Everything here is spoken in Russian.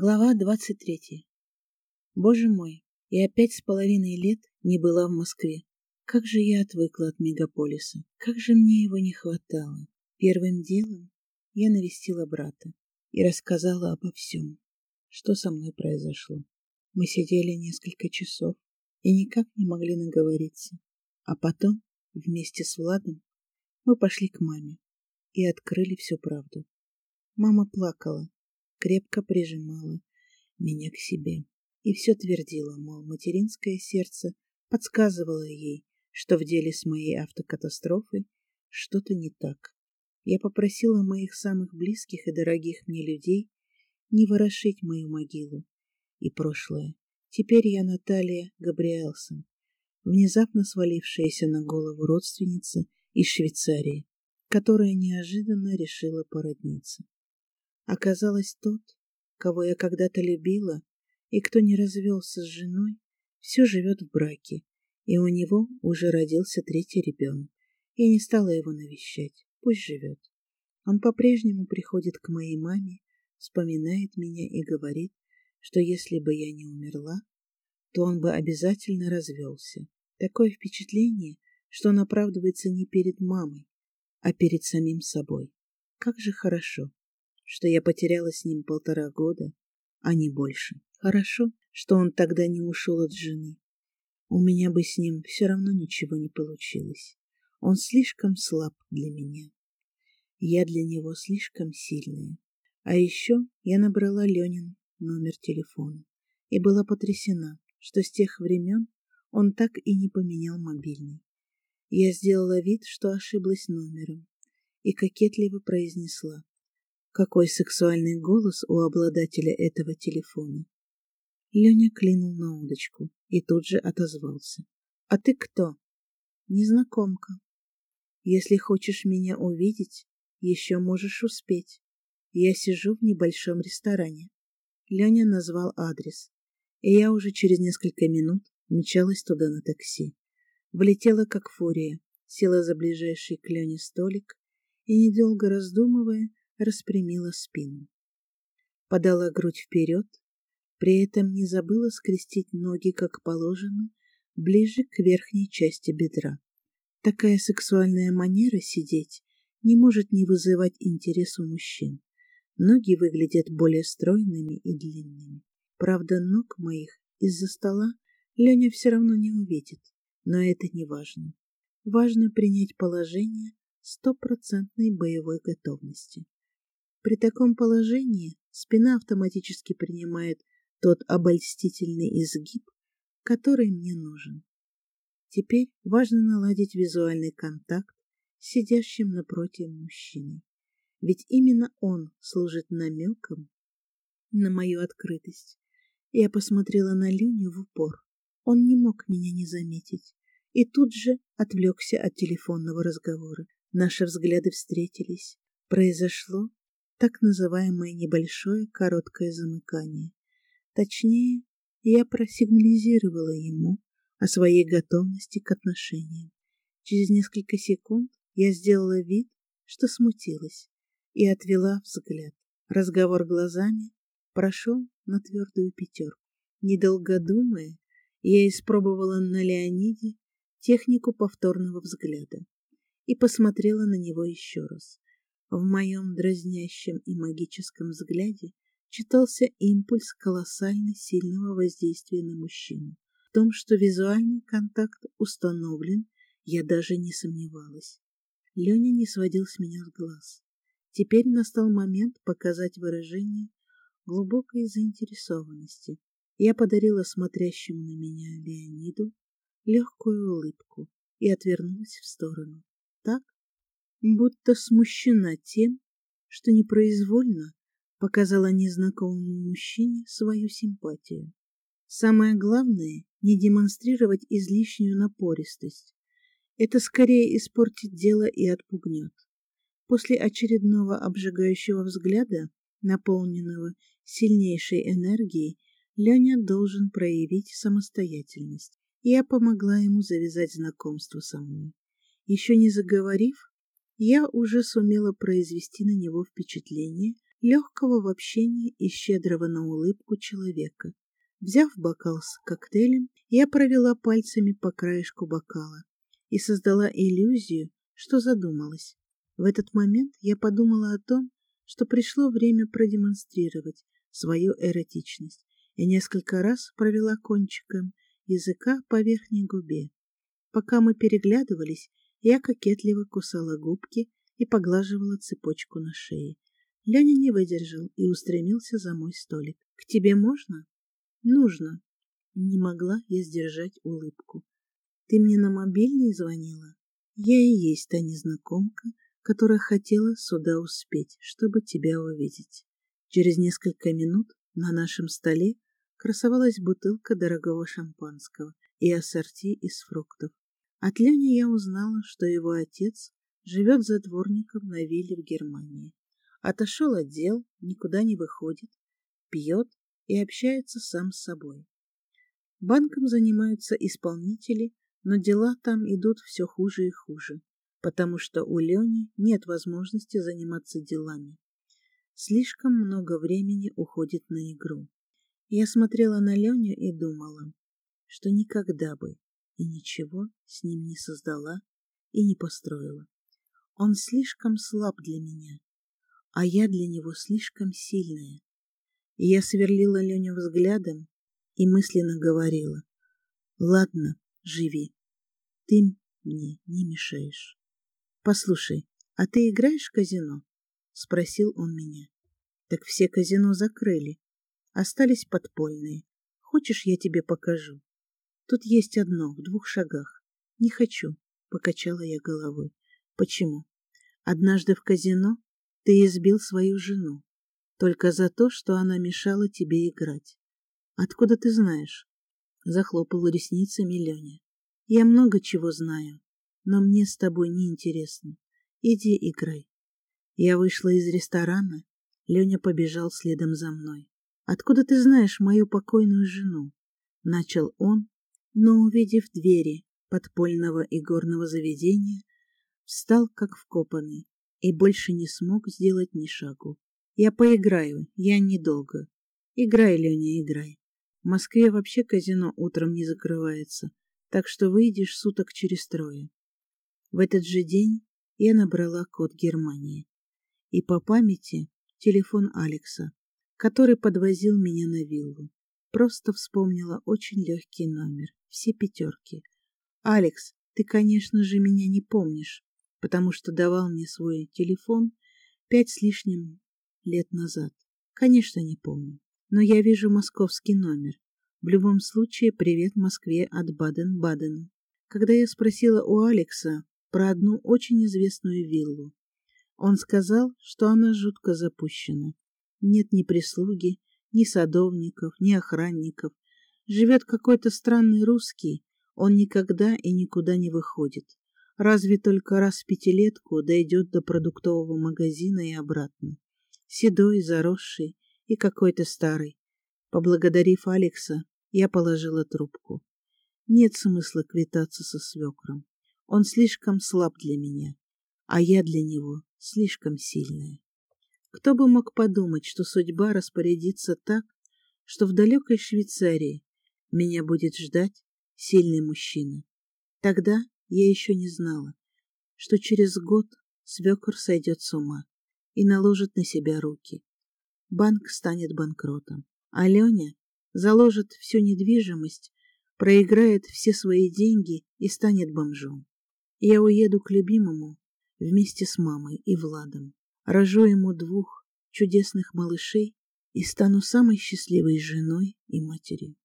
Глава двадцать третья. Боже мой, я пять с половиной лет не была в Москве. Как же я отвыкла от мегаполиса. Как же мне его не хватало. Первым делом я навестила брата и рассказала обо всем, что со мной произошло. Мы сидели несколько часов и никак не могли наговориться. А потом, вместе с Владом, мы пошли к маме и открыли всю правду. Мама плакала, крепко прижимала меня к себе и все твердила, мол, материнское сердце подсказывало ей, что в деле с моей автокатастрофой что-то не так. Я попросила моих самых близких и дорогих мне людей не ворошить мою могилу и прошлое. Теперь я Наталья Габриэлсон, внезапно свалившаяся на голову родственница из Швейцарии, которая неожиданно решила породниться. Оказалось, тот, кого я когда-то любила, и кто не развелся с женой, все живет в браке, и у него уже родился третий ребенок. Я не стала его навещать, пусть живет. Он по-прежнему приходит к моей маме, вспоминает меня и говорит, что если бы я не умерла, то он бы обязательно развелся. Такое впечатление, что он оправдывается не перед мамой, а перед самим собой. Как же хорошо, что я потеряла с ним полтора года, а не больше. Хорошо, что он тогда не ушел от жены. У меня бы с ним все равно ничего не получилось. Он слишком слаб для меня. Я для него слишком сильная. А еще я набрала Ленин номер телефона и была потрясена, что с тех времен он так и не поменял мобильный. Я сделала вид, что ошиблась номером, и кокетливо произнесла какой сексуальный голос у обладателя этого телефона. Леня клинул на удочку и тут же отозвался. «А ты кто?» «Незнакомка. Если хочешь меня увидеть, еще можешь успеть. Я сижу в небольшом ресторане». Леня назвал адрес, и я уже через несколько минут мчалась туда на такси. Влетела как фурия, села за ближайший к Лене столик и, недолго раздумывая, распрямила спину. Подала грудь вперед, при этом не забыла скрестить ноги, как положено, ближе к верхней части бедра. Такая сексуальная манера сидеть не может не вызывать интерес у мужчин. Ноги выглядят более стройными и длинными. Правда, ног моих из-за стола Леня все равно не увидит, но это не важно. Важно принять положение стопроцентной боевой готовности. При таком положении спина автоматически принимает тот обольстительный изгиб, который мне нужен. Теперь важно наладить визуальный контакт с сидящим напротив мужчиной, ведь именно он служит намеком на мою открытость. Я посмотрела на Люню в упор. Он не мог меня не заметить и тут же отвлекся от телефонного разговора. Наши взгляды встретились. Произошло так называемое небольшое короткое замыкание. Точнее, я просигнализировала ему о своей готовности к отношениям. Через несколько секунд я сделала вид, что смутилась, и отвела взгляд. Разговор глазами прошел на твердую пятерку. Недолго думая, я испробовала на Леониде технику повторного взгляда и посмотрела на него еще раз. В моем дразнящем и магическом взгляде читался импульс колоссально сильного воздействия на мужчину. В том, что визуальный контакт установлен, я даже не сомневалась. Леня не сводил с меня глаз. Теперь настал момент показать выражение глубокой заинтересованности. Я подарила смотрящему на меня Леониду легкую улыбку и отвернулась в сторону. Так, будто смущена тем, что непроизвольно показала незнакомому мужчине свою симпатию. Самое главное — не демонстрировать излишнюю напористость. Это скорее испортит дело и отпугнет. После очередного обжигающего взгляда, наполненного сильнейшей энергией, Леня должен проявить самостоятельность. Я помогла ему завязать знакомство со мной. Еще не заговорив, я уже сумела произвести на него впечатление легкого в общении и щедрого на улыбку человека. Взяв бокал с коктейлем, я провела пальцами по краешку бокала и создала иллюзию, что задумалась. В этот момент я подумала о том, что пришло время продемонстрировать свою эротичность и несколько раз провела кончиком языка по верхней губе. Пока мы переглядывались, я кокетливо кусала губки и поглаживала цепочку на шее. Леня не выдержал и устремился за мой столик. «К тебе можно?» «Нужно». Не могла я сдержать улыбку. «Ты мне на мобильный звонила?» «Я и есть та незнакомка, которая хотела сюда успеть, чтобы тебя увидеть». Через несколько минут на нашем столе красовалась бутылка дорогого шампанского и ассорти из фруктов. От Лени я узнала, что его отец живет за дворником на вилле в Германии. Отошел от дел, никуда не выходит, пьет и общается сам с собой. Банком занимаются исполнители, но дела там идут все хуже и хуже, потому что у Лени нет возможности заниматься делами. Слишком много времени уходит на игру. Я смотрела на Леню и думала, что никогда бы и ничего с ним не создала и не построила. Он слишком слаб для меня, а я для него слишком сильная. И я сверлила Леню взглядом и мысленно говорила, «Ладно, живи, ты мне не мешаешь». «Послушай, а ты играешь в казино?» — спросил он меня. «Так все казино закрыли, остались подпольные. Хочешь, я тебе покажу?» Тут есть одно, в двух шагах. Не хочу, — покачала я головой. Почему? Однажды в казино ты избил свою жену. Только за то, что она мешала тебе играть. Откуда ты знаешь? Захлопал ресницами Леня. Я много чего знаю, но мне с тобой не интересно. Иди играй. Я вышла из ресторана, Леня побежал следом за мной. Откуда ты знаешь мою покойную жену? Начал он, но, увидев двери подпольного игорного заведения, встал как вкопанный и больше не смог сделать ни шагу. Я поиграю, я недолго. Играй, Леня, играй. В Москве вообще казино утром не закрывается, так что выйдешь суток через трое. В этот же день я набрала код Германии и по памяти телефон Алекса, который подвозил меня на виллу. Просто вспомнила очень легкий номер все пятерки. «Алекс, ты, конечно же, меня не помнишь, потому что давал мне свой телефон пять с лишним лет назад. Конечно, не помню. Но я вижу московский номер. В любом случае, привет Москве от Баден-Бадена. Когда я спросила у Алекса про одну очень известную виллу, он сказал, что она жутко запущена. Нет ни прислуги, ни садовников, ни охранников, Живет какой-то странный русский, он никогда и никуда не выходит. Разве только раз в пятилетку дойдет до продуктового магазина и обратно. Седой, заросший и какой-то старый. Поблагодарив Алекса, я положила трубку. Нет смысла квитаться со свекром. Он слишком слаб для меня, а я для него слишком сильная. Кто бы мог подумать, что судьба распорядится так, что в далекой Швейцарии меня будет ждать сильный мужчина. Тогда я еще не знала, что через год свекор сойдет с ума и наложит на себя руки. Банк станет банкротом, а Леня заложит всю недвижимость, проиграет все свои деньги и станет бомжом. Я уеду к любимому вместе с мамой и Владом, рожу ему двух чудесных малышей и стану самой счастливой женой и матерью.